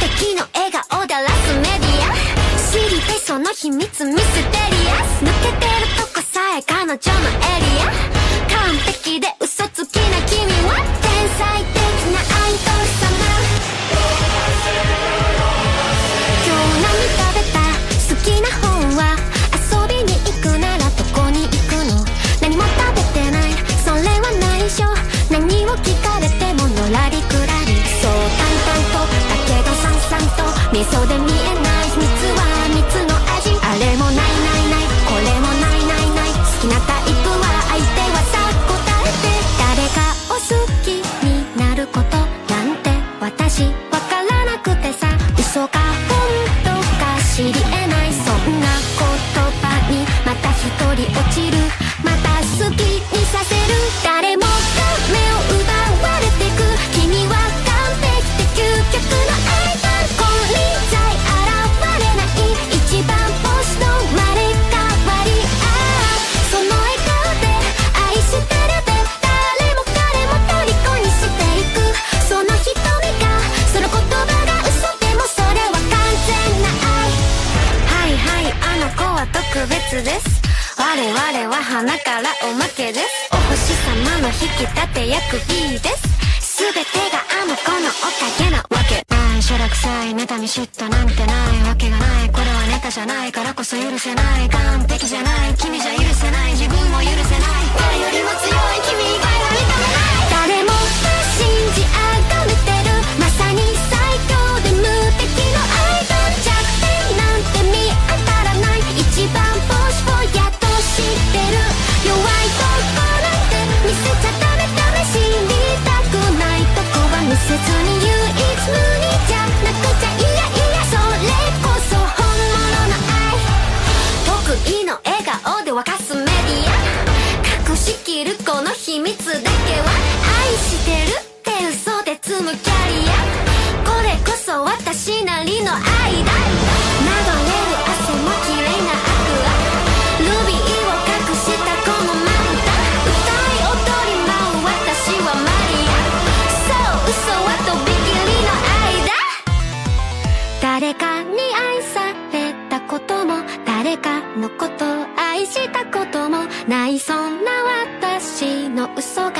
敵の笑顔でらすメディア。知りたいその秘密ミステリアス。抜けてるとこさえ彼女のエリア。完璧で嘘つきな君は。天才的なアイドル様。今日何食べた？好きな本は。遊びに行くならどこに行くの？何も食べてない。それは内緒。何を聞かと味噌で見特別です。我々は花からおまけです。お星様の引き立て役 B です。全てがあの子のおかげなわけ。ないしょらくさい妬み嫉妬なんてないわけがない。これはネタじゃないからこそ許せない。完璧じゃない。君じゃ許せない。自分も許せない。誰よりも強い君がャリアこれこそ私なりの愛だ流れる汗も綺麗なアクアルビーを隠したこのマンタ歌い踊り舞う私はマリアそう嘘はとびきりの愛だ誰かに愛されたことも誰かのことを愛したこともないそんな私の嘘が